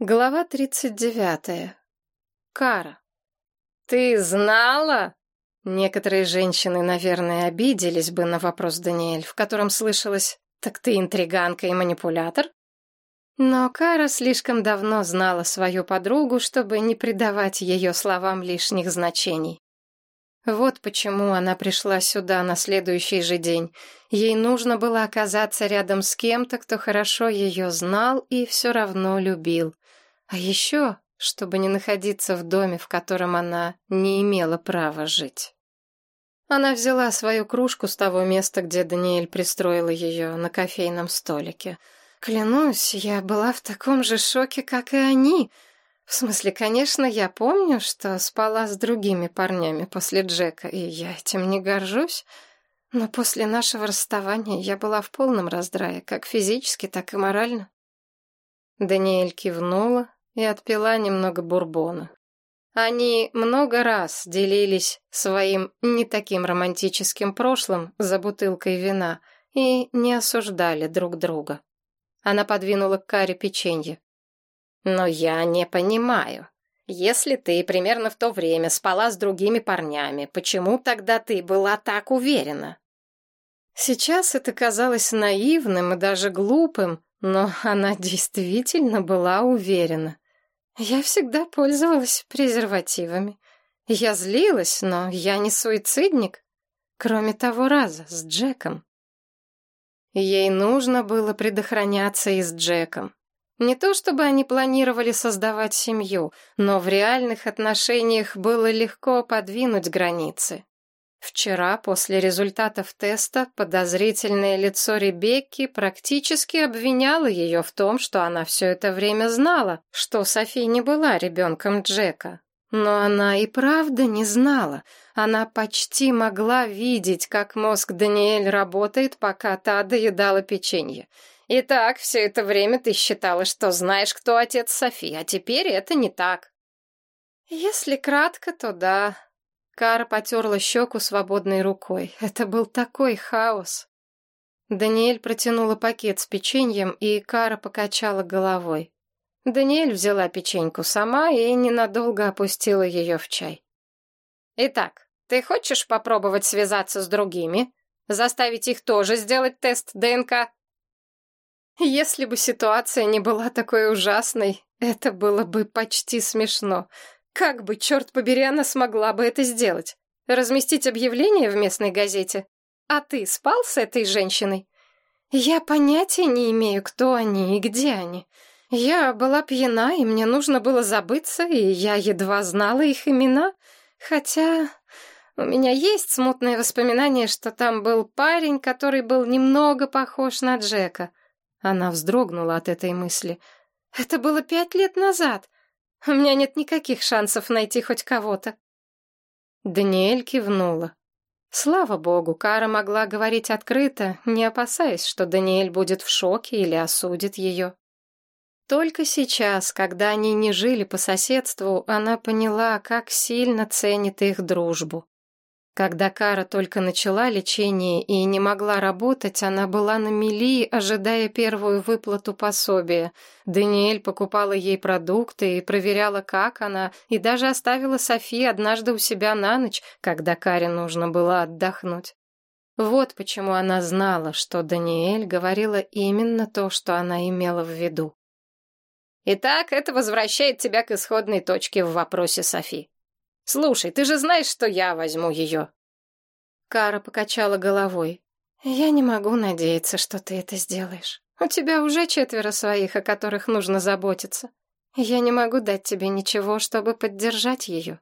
Глава тридцать девятая. Кара. «Ты знала?» Некоторые женщины, наверное, обиделись бы на вопрос Даниэль, в котором слышалось «Так ты интриганка и манипулятор?» Но Кара слишком давно знала свою подругу, чтобы не придавать ее словам лишних значений. Вот почему она пришла сюда на следующий же день. Ей нужно было оказаться рядом с кем-то, кто хорошо ее знал и все равно любил. А еще, чтобы не находиться в доме, в котором она не имела права жить. Она взяла свою кружку с того места, где Даниэль пристроила ее на кофейном столике. Клянусь, я была в таком же шоке, как и они — в смысле, конечно, я помню, что спала с другими парнями после Джека, и я этим не горжусь. Но после нашего расставания я была в полном раздрае, как физически, так и морально. Даниэль кивнула и отпила немного бурбона. Они много раз делились своим не таким романтическим прошлым за бутылкой вина и не осуждали друг друга. Она подвинула к Каре печенье. Но я не понимаю. Если ты примерно в то время спала с другими парнями, почему тогда ты была так уверена? Сейчас это казалось наивным и даже глупым, но она действительно была уверена. Я всегда пользовалась презервативами. Я злилась, но я не суицидник. Кроме того раза с Джеком. Ей нужно было предохраняться и с Джеком. Не то чтобы они планировали создавать семью, но в реальных отношениях было легко подвинуть границы. Вчера, после результатов теста, подозрительное лицо Ребекки практически обвиняло ее в том, что она все это время знала, что Софи не была ребенком Джека. Но она и правда не знала. Она почти могла видеть, как мозг Даниэль работает, пока та доедала печенье. Итак, все это время ты считала, что знаешь, кто отец Софи, а теперь это не так. Если кратко, то да. Кара потерла щеку свободной рукой. Это был такой хаос. Даниэль протянула пакет с печеньем, и Кара покачала головой. Даниэль взяла печеньку сама и ненадолго опустила ее в чай. «Итак, ты хочешь попробовать связаться с другими? Заставить их тоже сделать тест ДНК?» Если бы ситуация не была такой ужасной, это было бы почти смешно. Как бы, черт побери, она смогла бы это сделать? Разместить объявление в местной газете? А ты спал с этой женщиной? Я понятия не имею, кто они и где они. Я была пьяна, и мне нужно было забыться, и я едва знала их имена. Хотя у меня есть смутное воспоминание, что там был парень, который был немного похож на Джека. Она вздрогнула от этой мысли. «Это было пять лет назад. У меня нет никаких шансов найти хоть кого-то». Даниэль кивнула. Слава богу, Кара могла говорить открыто, не опасаясь, что Даниэль будет в шоке или осудит ее. Только сейчас, когда они не жили по соседству, она поняла, как сильно ценит их дружбу. Когда Кара только начала лечение и не могла работать, она была на мели, ожидая первую выплату пособия. Даниэль покупала ей продукты и проверяла, как она, и даже оставила Софи однажды у себя на ночь, когда Каре нужно было отдохнуть. Вот почему она знала, что Даниэль говорила именно то, что она имела в виду. «Итак, это возвращает тебя к исходной точке в вопросе Софи. Слушай, ты же знаешь, что я возьму ее. Кара покачала головой. Я не могу надеяться, что ты это сделаешь. У тебя уже четверо своих, о которых нужно заботиться. Я не могу дать тебе ничего, чтобы поддержать ее.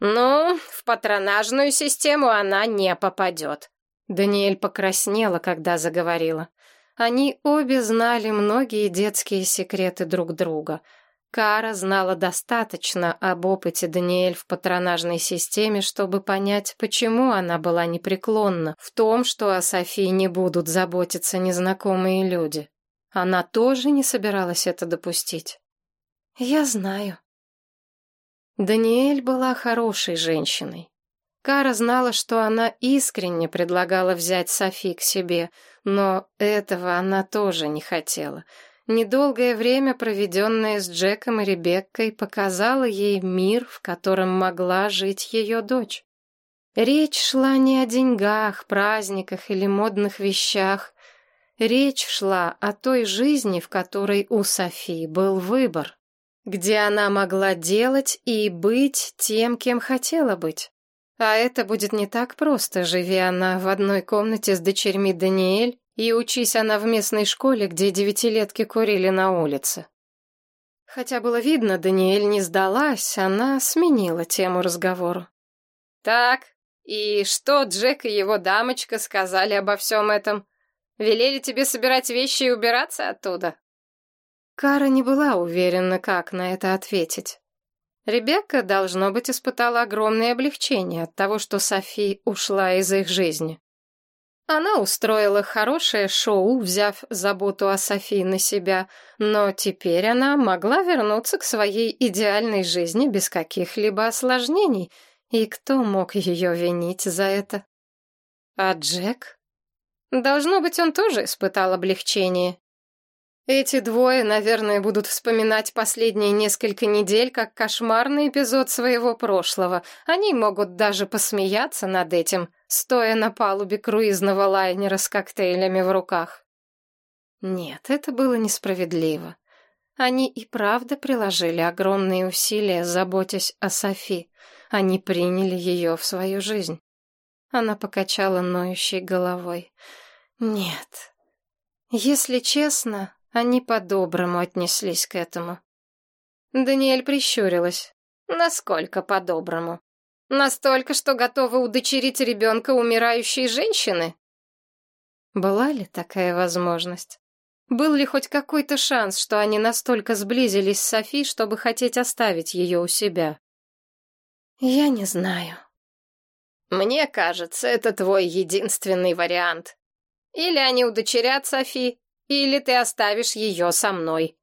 Ну, в патронажную систему она не попадет. Даниэль покраснела, когда заговорила. Они обе знали многие детские секреты друг друга — Кара знала достаточно об опыте Даниэль в патронажной системе, чтобы понять, почему она была непреклонна в том, что о Софии не будут заботиться незнакомые люди. Она тоже не собиралась это допустить. «Я знаю». Даниэль была хорошей женщиной. Кара знала, что она искренне предлагала взять Софи к себе, но этого она тоже не хотела — недолгое время, проведенное с Джеком и Ребеккой, показало ей мир, в котором могла жить ее дочь. Речь шла не о деньгах, праздниках или модных вещах. Речь шла о той жизни, в которой у Софии был выбор, где она могла делать и быть тем, кем хотела быть. А это будет не так просто, живи она в одной комнате с дочерьми Даниэль и учись она в местной школе, где девятилетки курили на улице. Хотя было видно, Даниэль не сдалась, она сменила тему разговору. «Так, и что Джек и его дамочка сказали обо всем этом? Велели тебе собирать вещи и убираться оттуда?» Кара не была уверена, как на это ответить. Ребекка, должно быть, испытала огромное облегчение от того, что Софи ушла из их жизни. Она устроила хорошее шоу, взяв заботу о Софи на себя, но теперь она могла вернуться к своей идеальной жизни без каких-либо осложнений, и кто мог ее винить за это? А Джек? Должно быть, он тоже испытал облегчение. Эти двое, наверное, будут вспоминать последние несколько недель как кошмарный эпизод своего прошлого. Они могут даже посмеяться над этим, стоя на палубе круизного лайнера с коктейлями в руках. Нет, это было несправедливо. Они и правда приложили огромные усилия, заботясь о Софи. Они приняли ее в свою жизнь. Она покачала ноющей головой. Нет. Если честно, они по-доброму отнеслись к этому. Даниэль прищурилась. Насколько по-доброму? Настолько, что готовы удочерить ребенка умирающей женщины? Была ли такая возможность? Был ли хоть какой-то шанс, что они настолько сблизились с Софи, чтобы хотеть оставить ее у себя? Я не знаю. Мне кажется, это твой единственный вариант. Или они удочерят Софи, или ты оставишь ее со мной.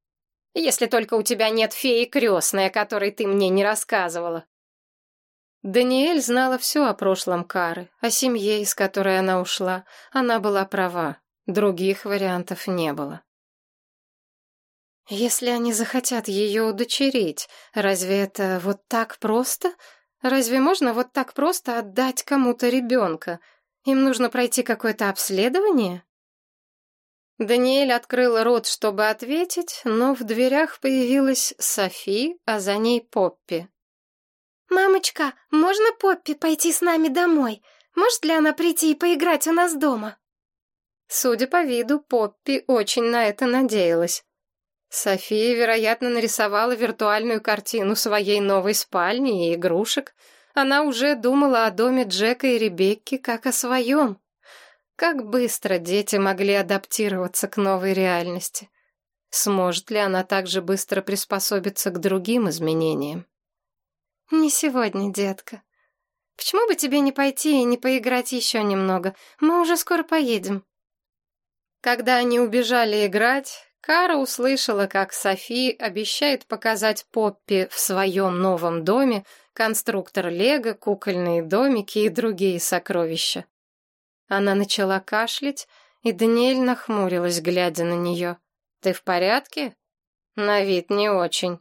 Если только у тебя нет феи крестной, о которой ты мне не рассказывала. Даниэль знала все о прошлом Кары, о семье, из которой она ушла. Она была права. Других вариантов не было. Если они захотят ее удочерить, разве это вот так просто? Разве можно вот так просто отдать кому-то ребенка? Им нужно пройти какое-то обследование? Даниэль открыла рот, чтобы ответить, но в дверях появилась Софи, а за ней Поппи. «Мамочка, можно Поппи пойти с нами домой? Может ли она прийти и поиграть у нас дома?» Судя по виду, Поппи очень на это надеялась. София, вероятно, нарисовала виртуальную картину своей новой спальни и игрушек. Она уже думала о доме Джека и Ребекки как о своем. Как быстро дети могли адаптироваться к новой реальности? Сможет ли она также быстро приспособиться к другим изменениям? «Не сегодня, детка. Почему бы тебе не пойти и не поиграть еще немного? Мы уже скоро поедем». Когда они убежали играть, Кара услышала, как Софи обещает показать Поппи в своем новом доме конструктор Лего, кукольные домики и другие сокровища. Она начала кашлять, и Даниэль нахмурилась, глядя на нее. «Ты в порядке?» «На вид не очень».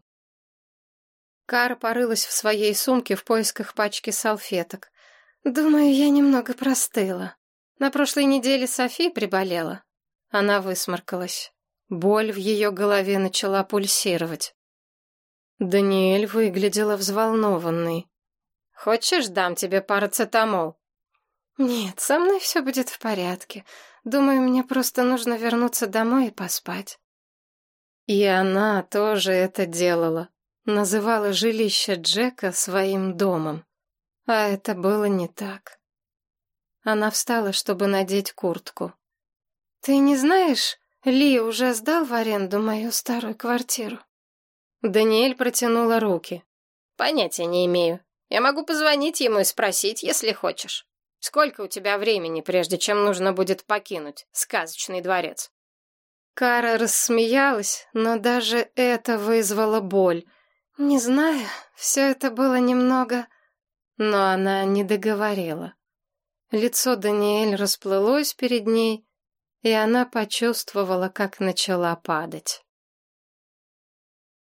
Кара порылась в своей сумке в поисках пачки салфеток. «Думаю, я немного простыла. На прошлой неделе Софи приболела». Она высморкалась. Боль в ее голове начала пульсировать. Даниэль выглядела взволнованной. «Хочешь, дам тебе парацетамол?» «Нет, со мной все будет в порядке. Думаю, мне просто нужно вернуться домой и поспать». И она тоже это делала. Называла жилище Джека своим домом. А это было не так. Она встала, чтобы надеть куртку. «Ты не знаешь, Ли уже сдал в аренду мою старую квартиру?» Даниэль протянула руки. «Понятия не имею. Я могу позвонить ему и спросить, если хочешь». Сколько у тебя времени, прежде чем нужно будет покинуть сказочный дворец?» Кара рассмеялась, но даже это вызвало боль. «Не знаю, все это было немного...» Но она не договорила. Лицо Даниэль расплылось перед ней, и она почувствовала, как начала падать.